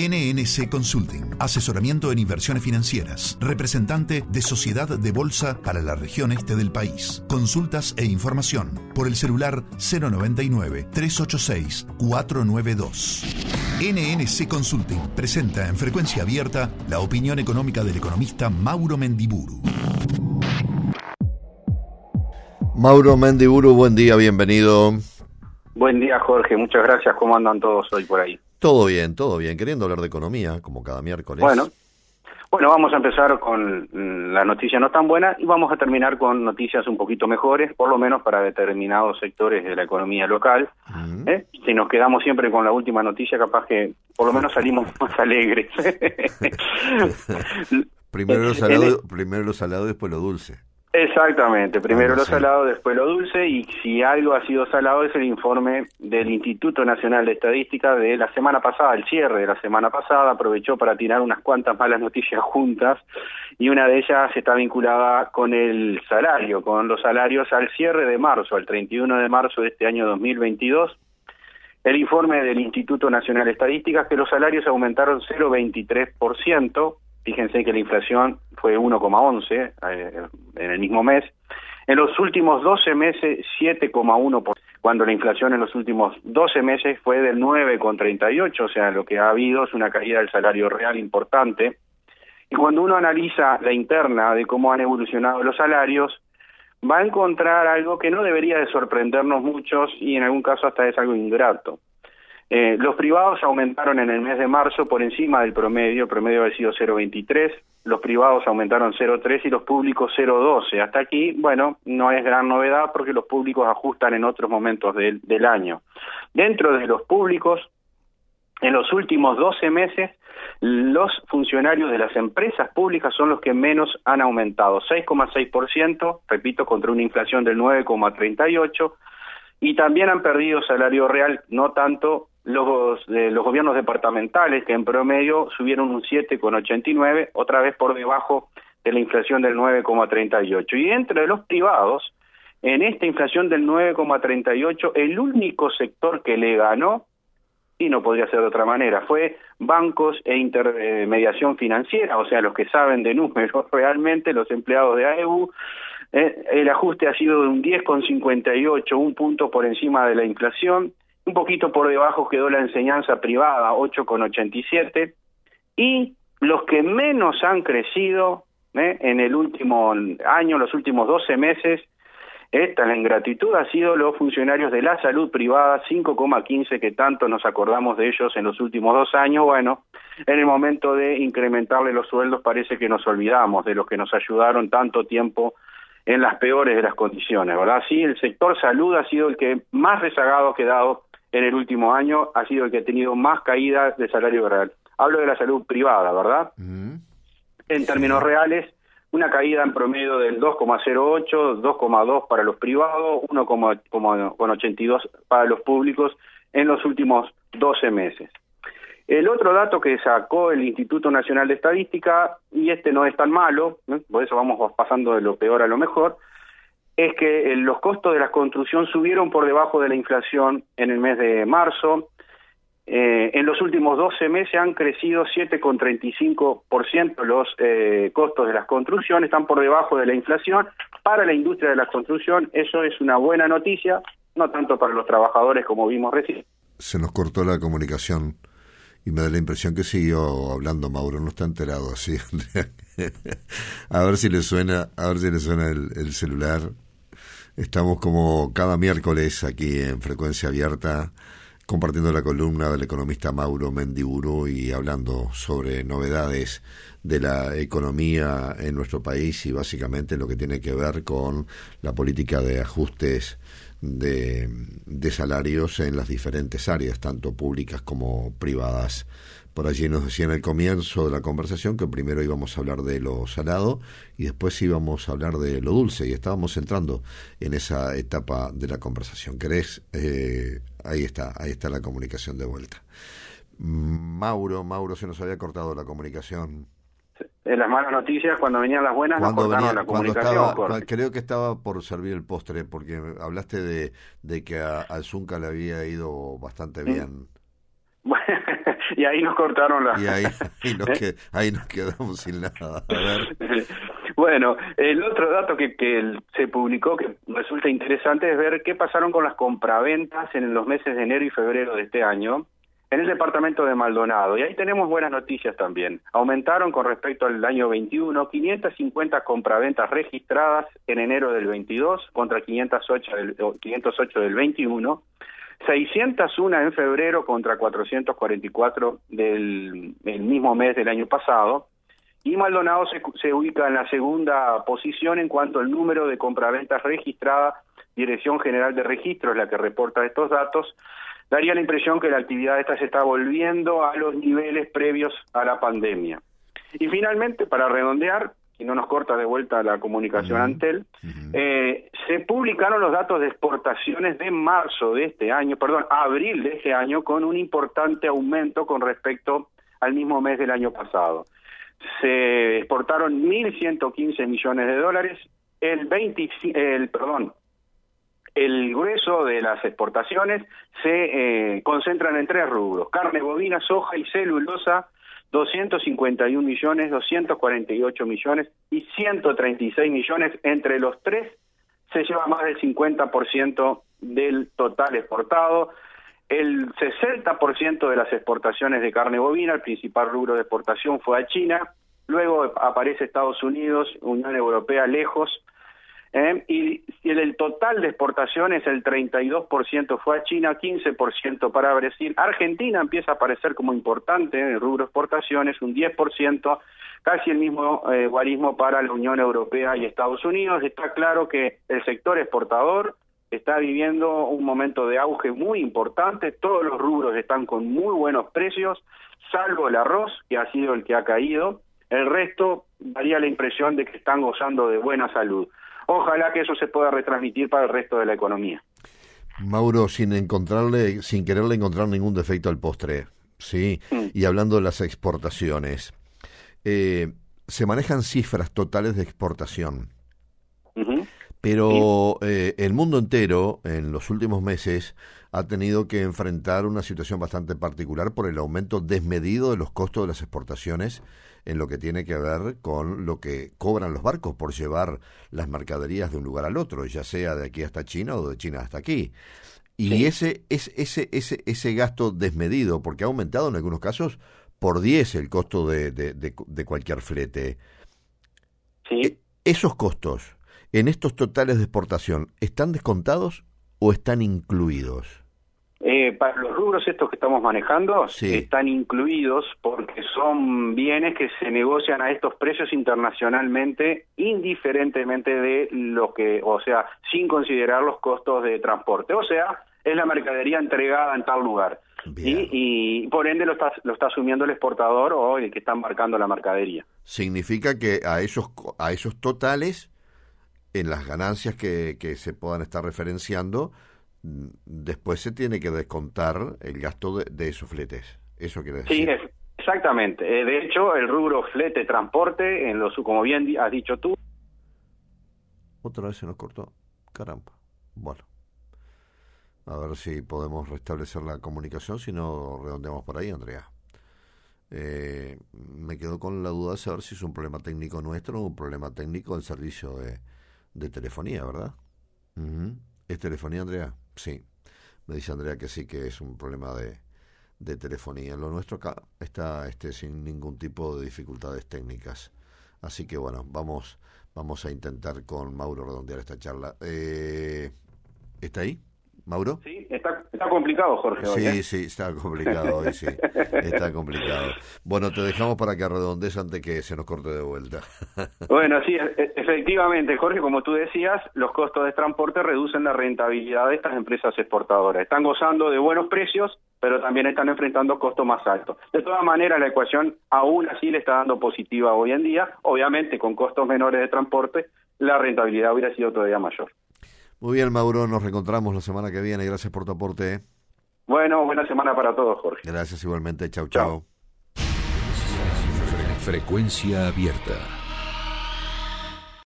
NNC Consulting, asesoramiento en inversiones financieras, representante de Sociedad de Bolsa para la región este del país. Consultas e información por el celular 099-386-492. NNC Consulting presenta en frecuencia abierta la opinión económica del economista Mauro Mendiburu. Mauro Mendiburu, buen día, bienvenido. Buen día, Jorge. Muchas gracias. ¿Cómo andan todos hoy por ahí? Todo bien, todo bien. Queriendo hablar de economía, como cada miércoles. Bueno, bueno, vamos a empezar con la noticia no tan buena y vamos a terminar con noticias un poquito mejores, por lo menos para determinados sectores de la economía local. ¿eh? Si nos quedamos siempre con la última noticia, capaz que por lo menos salimos más alegres. primero lo salado, primero lo salado, después lo dulce. Exactamente, primero lo salado, después lo dulce, y si algo ha sido salado es el informe del Instituto Nacional de Estadística de la semana pasada, el cierre de la semana pasada, aprovechó para tirar unas cuantas malas noticias juntas, y una de ellas está vinculada con el salario, con los salarios al cierre de marzo, al 31 de marzo de este año 2022. El informe del Instituto Nacional de Estadística es que los salarios aumentaron 0,23%, Fíjense que la inflación fue 1,11 eh, en el mismo mes. En los últimos 12 meses, 7,1%, cuando la inflación en los últimos 12 meses fue del 9,38, o sea, lo que ha habido es una caída del salario real importante. Y cuando uno analiza la interna de cómo han evolucionado los salarios, va a encontrar algo que no debería de sorprendernos muchos y en algún caso hasta es algo ingrato. Eh, los privados aumentaron en el mes de marzo por encima del promedio, el promedio ha sido 0,23, los privados aumentaron 0,3 y los públicos 0,12. Hasta aquí, bueno, no es gran novedad porque los públicos ajustan en otros momentos del, del año. Dentro de los públicos, en los últimos 12 meses, los funcionarios de las empresas públicas son los que menos han aumentado, 6,6%, repito, contra una inflación del 9,38%, y también han perdido salario real, no tanto los, de los gobiernos departamentales, que en promedio subieron un 7,89, otra vez por debajo de la inflación del 9,38. Y entre los privados, en esta inflación del 9,38, el único sector que le ganó, y no podría ser de otra manera, fue bancos e intermediación financiera, o sea, los que saben de números realmente, los empleados de AEU, eh, el ajuste ha sido de un 10,58, un punto por encima de la inflación, un poquito por debajo quedó la enseñanza privada, 8,87, y los que menos han crecido ¿eh? en el último año, los últimos 12 meses, esta la ingratitud ha sido los funcionarios de la salud privada, 5,15 que tanto nos acordamos de ellos en los últimos dos años. Bueno, en el momento de incrementarle los sueldos parece que nos olvidamos de los que nos ayudaron tanto tiempo en las peores de las condiciones, ¿verdad? Sí, el sector salud ha sido el que más rezagado ha quedado en el último año ha sido el que ha tenido más caídas de salario real. Hablo de la salud privada, ¿verdad? En términos reales, una caída en promedio del 2,08, 2,2 para los privados, 1,82 para los públicos en los últimos 12 meses. El otro dato que sacó el Instituto Nacional de Estadística, y este no es tan malo, por eso vamos pasando de lo peor a lo mejor, es que eh, los costos de la construcción subieron por debajo de la inflación en el mes de marzo. Eh, en los últimos 12 meses han crecido 7,35% los eh, costos de las construcciones, están por debajo de la inflación. Para la industria de la construcción eso es una buena noticia, no tanto para los trabajadores como vimos recién. Se nos cortó la comunicación y me da la impresión que siguió hablando Mauro, no está enterado así. a ver si le suena, a ver si le suena el celular. Estamos como cada miércoles aquí en Frecuencia Abierta compartiendo la columna del economista Mauro Mendiburu y hablando sobre novedades de la economía en nuestro país y básicamente lo que tiene que ver con la política de ajustes de, de salarios en las diferentes áreas, tanto públicas como privadas por allí nos decían al comienzo de la conversación que primero íbamos a hablar de lo salado y después íbamos a hablar de lo dulce y estábamos entrando en esa etapa de la conversación. ¿Querés? Eh, ahí está, ahí está la comunicación de vuelta. Mauro, Mauro, se nos había cortado la comunicación. En las malas noticias, cuando venían las buenas, cuando nos la comunicación. creo que estaba por servir el postre, porque hablaste de, de que a, al Zunca le había ido bastante bien. Bueno, y ahí nos cortaron la... Y ahí, nos, quedamos sin nada. bueno, el otro dato que, que se publicó que resulta interesante es ver qué pasaron con las compraventas en los meses de enero y febrero de este año en el departamento de Maldonado. Y ahí tenemos buenas noticias también. Aumentaron con respecto al año 21 550 compraventas registradas en enero del 22 contra 508 del, 508 del 21. 601 en febrero contra 444 del mismo mes del año pasado. Y Maldonado se, se ubica en la segunda posición en cuanto al número de compraventas registradas. Dirección General de Registro es la que reporta estos datos daría la impresión que la actividad esta se está volviendo a los niveles previos a la pandemia. Y finalmente, para redondear, y no nos corta de vuelta la comunicación Antel, eh, se publicaron los datos de exportaciones de marzo de este año, perdón, abril de este año, con un importante aumento con respecto al mismo mes del año pasado. Se exportaron 1.115 millones de dólares, el 20, el, perdón, el grueso de las exportaciones se eh, concentran en tres rubros, carne bovina, soja y celulosa, 251 millones, 248 millones y 136 millones. Entre los tres se lleva más del 50% del total exportado. El 60% de las exportaciones de carne bovina, el principal rubro de exportación fue a China, luego aparece Estados Unidos, Unión Europea lejos, ¿eh? y, el total de exportaciones, el 32% fue a China, 15% para Brasil. Argentina empieza a aparecer como importante en el rubro exportaciones, un 10%, casi el mismo eh, guarismo para la Unión Europea y Estados Unidos. Está claro que el sector exportador está viviendo un momento de auge muy importante, todos los rubros están con muy buenos precios, salvo el arroz, que ha sido el que ha caído, el resto daría la impresión de que están gozando de buena salud. Ojalá que eso se pueda retransmitir para el resto de la economía. Mauro, sin encontrarle, sin quererle encontrar ningún defecto al postre, sí. Mm. Y hablando de las exportaciones, eh, se manejan cifras totales de exportación. Pero eh, el mundo entero en los últimos meses ha tenido que enfrentar una situación bastante particular por el aumento desmedido de los costos de las exportaciones en lo que tiene que ver con lo que cobran los barcos por llevar las mercaderías de un lugar al otro, ya sea de aquí hasta China o de China hasta aquí. Y ese, ese, ese, ese, ese gasto desmedido, porque ha aumentado en algunos casos por 10 el costo de, de, de, cualquier flete. E, ¿Esos costos en estos totales de exportación están descontados o están incluidos? Eh, para los rubros estos que estamos manejando están incluidos porque son bienes que se negocian a estos precios internacionalmente indiferentemente de lo que, o sea, sin considerar los costos de transporte. O sea, es la mercadería entregada en tal lugar. Y, por ende lo está, lo está asumiendo el exportador o el que está embarcando la mercadería. Significa que a esos, a esos totales, en las ganancias que, que se puedan estar referenciando, después se tiene que descontar el gasto de, esos fletes. Eso quiere decir. Sí, exactamente. Eh, de hecho, el rubro flete transporte, en los, como bien has dicho tú. Otra vez se nos cortó. Caramba. Bueno. A ver si podemos restablecer la comunicación, si no redondeamos por ahí, Andrea. Eh, me quedo con la duda de saber si es un problema técnico nuestro o un problema técnico del servicio de, telefonía, ¿verdad? ¿Es telefonía, Andrea? Sí, me dice Andrea que sí, que es un problema de, de telefonía. Lo nuestro está este, sin ningún tipo de dificultades técnicas. Así que bueno, vamos, vamos a intentar con Mauro redondear esta charla. Eh, ¿Está ahí? Mauro. Sí, está, está complicado, Jorge. Sí, ¿eh? sí, está complicado hoy, sí. Está complicado. Bueno, te dejamos para que redondees antes que se nos corte de vuelta. Bueno, sí, e, e, efectivamente, Jorge, como tú decías, los costos de transporte reducen la rentabilidad de estas empresas exportadoras. Están gozando de buenos precios, pero también están enfrentando costos más altos. De todas maneras, la ecuación aún así le está dando positiva hoy en día. Obviamente, con costos menores de transporte, la rentabilidad hubiera sido todavía mayor. Muy bien, Mauro, nos reencontramos la semana que viene. Gracias por tu aporte. ¿eh? Bueno, buena semana para todos, Jorge. Gracias igualmente. Chau, chau. Frecuencia abierta.